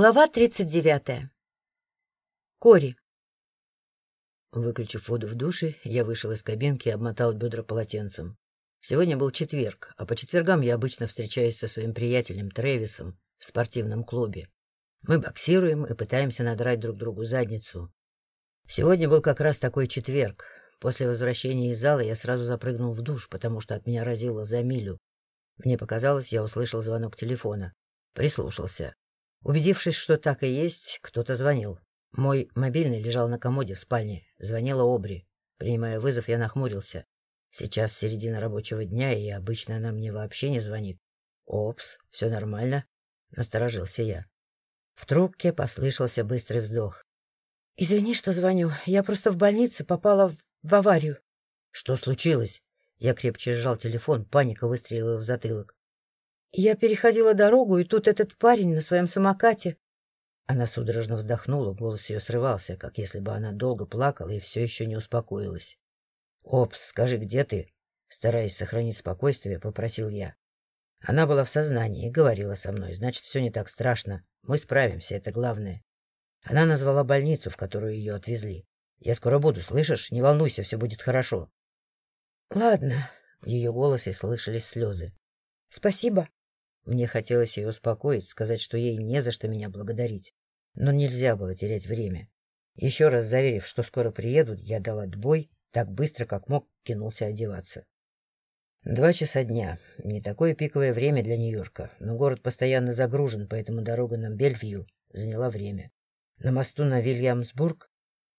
Глава 39. Кори. Выключив воду в душе, я вышел из кабинки и обмотал бедра полотенцем. Сегодня был четверг, а по четвергам я обычно встречаюсь со своим приятелем Трэвисом в спортивном клубе. Мы боксируем и пытаемся надрать друг другу задницу. Сегодня был как раз такой четверг. После возвращения из зала я сразу запрыгнул в душ, потому что от меня разило за милю. Мне показалось, я услышал звонок телефона. Прислушался. Убедившись, что так и есть, кто-то звонил. Мой мобильный лежал на комоде в спальне. Звонила Обри. Принимая вызов, я нахмурился. Сейчас середина рабочего дня, и обычно она мне вообще не звонит. «Опс, все нормально?» — насторожился я. В трубке послышался быстрый вздох. «Извини, что звоню. Я просто в больнице попала в, в аварию». «Что случилось?» Я крепче сжал телефон, паника выстрелила в затылок. Я переходила дорогу, и тут этот парень на своем самокате. Она судорожно вздохнула, голос ее срывался, как если бы она долго плакала и все еще не успокоилась. — Опс, скажи, где ты? Стараясь сохранить спокойствие, попросил я. Она была в сознании и говорила со мной, значит, все не так страшно. Мы справимся, это главное. Она назвала больницу, в которую ее отвезли. Я скоро буду, слышишь? Не волнуйся, все будет хорошо. — Ладно. В ее голосе слышались слезы. — Спасибо. Мне хотелось ее успокоить, сказать, что ей не за что меня благодарить. Но нельзя было терять время. Еще раз заверив, что скоро приедут, я дал отбой, так быстро, как мог, кинулся одеваться. Два часа дня. Не такое пиковое время для Нью-Йорка, но город постоянно загружен, поэтому дорога на Бельвью заняла время. На мосту на Вильямсбург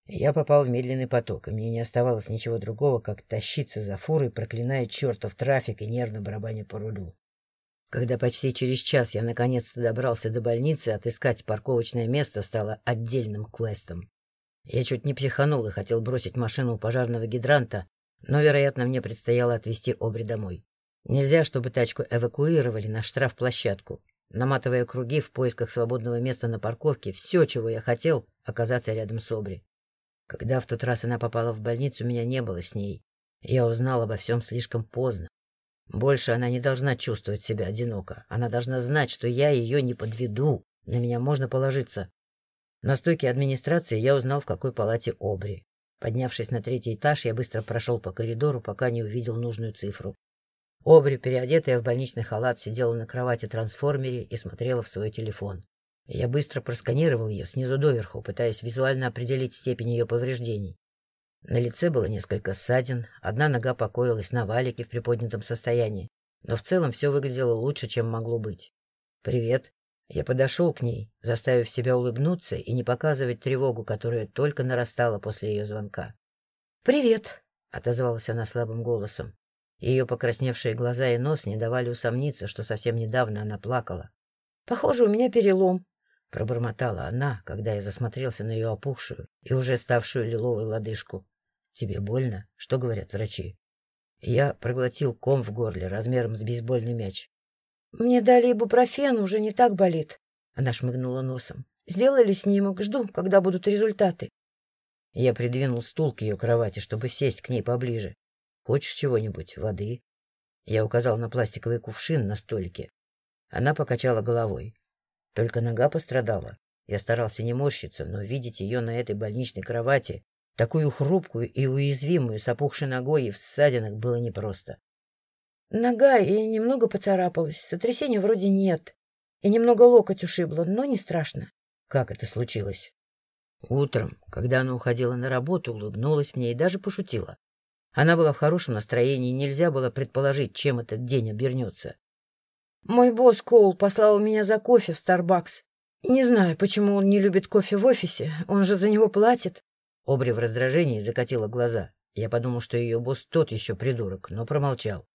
я попал в медленный поток, и мне не оставалось ничего другого, как тащиться за фурой, проклиная чертов трафик и нервно барабаня по руду. Когда почти через час я наконец-то добрался до больницы, отыскать парковочное место стало отдельным квестом. Я чуть не психанул и хотел бросить машину у пожарного гидранта, но, вероятно, мне предстояло отвезти Обри домой. Нельзя, чтобы тачку эвакуировали на штрафплощадку. Наматывая круги в поисках свободного места на парковке, все, чего я хотел, оказаться рядом с Обри. Когда в тот раз она попала в больницу, меня не было с ней. Я узнал обо всем слишком поздно. Больше она не должна чувствовать себя одиноко. Она должна знать, что я ее не подведу. На меня можно положиться. На стойке администрации я узнал, в какой палате Обри. Поднявшись на третий этаж, я быстро прошел по коридору, пока не увидел нужную цифру. Обри, переодетая в больничный халат, сидела на кровати-трансформере и смотрела в свой телефон. Я быстро просканировал ее снизу доверху, пытаясь визуально определить степень ее повреждений. На лице было несколько ссадин, одна нога покоилась на валике в приподнятом состоянии, но в целом все выглядело лучше, чем могло быть. «Привет». Я подошел к ней, заставив себя улыбнуться и не показывать тревогу, которая только нарастала после ее звонка. «Привет», — отозвалась она слабым голосом. Ее покрасневшие глаза и нос не давали усомниться, что совсем недавно она плакала. «Похоже, у меня перелом», — пробормотала она, когда я засмотрелся на ее опухшую и уже ставшую лиловой лодыжку. Тебе больно? Что говорят врачи? Я проглотил ком в горле размером с бейсбольный мяч. — Мне дали ибупрофен, уже не так болит. Она шмыгнула носом. — Сделали снимок, жду, когда будут результаты. Я придвинул стул к ее кровати, чтобы сесть к ней поближе. — Хочешь чего-нибудь? Воды? Я указал на пластиковый кувшин на столике. Она покачала головой. Только нога пострадала. Я старался не морщиться, но видеть ее на этой больничной кровати Такую хрупкую и уязвимую, с опухшей ногой и в ссадинах было непросто. Нога и немного поцарапалась, сотрясения вроде нет. И немного локоть ушибла, но не страшно. Как это случилось? Утром, когда она уходила на работу, улыбнулась мне и даже пошутила. Она была в хорошем настроении, нельзя было предположить, чем этот день обернется. Мой босс Коул послал меня за кофе в Старбакс. Не знаю, почему он не любит кофе в офисе, он же за него платит. Обри в раздражении закатила глаза. Я подумал, что ее босс тот еще придурок, но промолчал.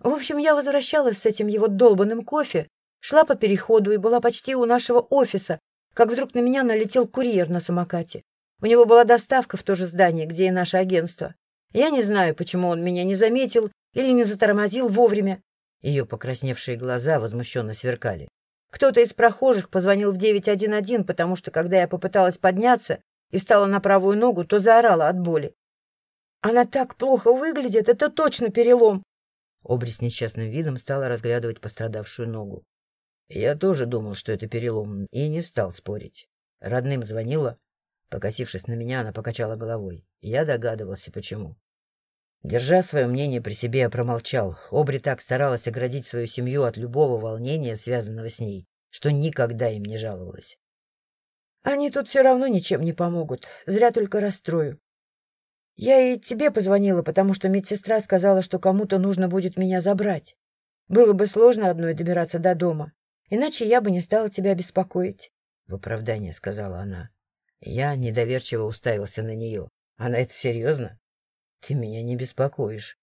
В общем, я возвращалась с этим его долбанным кофе, шла по переходу и была почти у нашего офиса, как вдруг на меня налетел курьер на самокате. У него была доставка в то же здание, где и наше агентство. Я не знаю, почему он меня не заметил или не затормозил вовремя. Ее покрасневшие глаза возмущенно сверкали. Кто-то из прохожих позвонил в 911, потому что, когда я попыталась подняться, и встала на правую ногу, то заорала от боли. «Она так плохо выглядит, это точно перелом!» Обри с несчастным видом стала разглядывать пострадавшую ногу. Я тоже думал, что это перелом, и не стал спорить. Родным звонила. Покосившись на меня, она покачала головой. Я догадывался, почему. Держа свое мнение при себе, я промолчал. Обри так старалась оградить свою семью от любого волнения, связанного с ней, что никогда им не жаловалась. Они тут все равно ничем не помогут. Зря только расстрою. Я и тебе позвонила, потому что медсестра сказала, что кому-то нужно будет меня забрать. Было бы сложно одной добираться до дома, иначе я бы не стала тебя беспокоить. — в оправдание сказала она. Я недоверчиво уставился на нее. Она это серьезно? Ты меня не беспокоишь.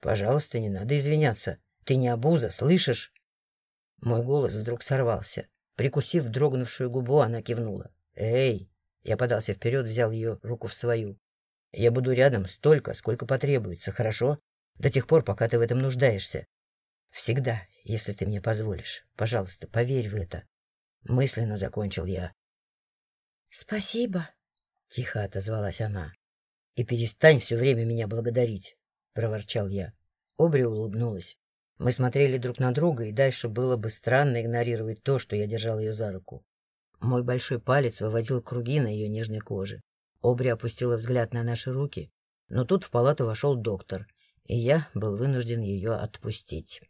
Пожалуйста, не надо извиняться. Ты не обуза, слышишь? Мой голос вдруг сорвался. Прикусив дрогнувшую губу, она кивнула. «Эй!» Я подался вперед, взял ее руку в свою. «Я буду рядом столько, сколько потребуется, хорошо? До тех пор, пока ты в этом нуждаешься. Всегда, если ты мне позволишь. Пожалуйста, поверь в это». Мысленно закончил я. «Спасибо», — тихо отозвалась она. «И перестань все время меня благодарить», — проворчал я. Обри улыбнулась. Мы смотрели друг на друга, и дальше было бы странно игнорировать то, что я держал ее за руку. Мой большой палец выводил круги на ее нежной коже. Обри опустила взгляд на наши руки, но тут в палату вошел доктор, и я был вынужден ее отпустить.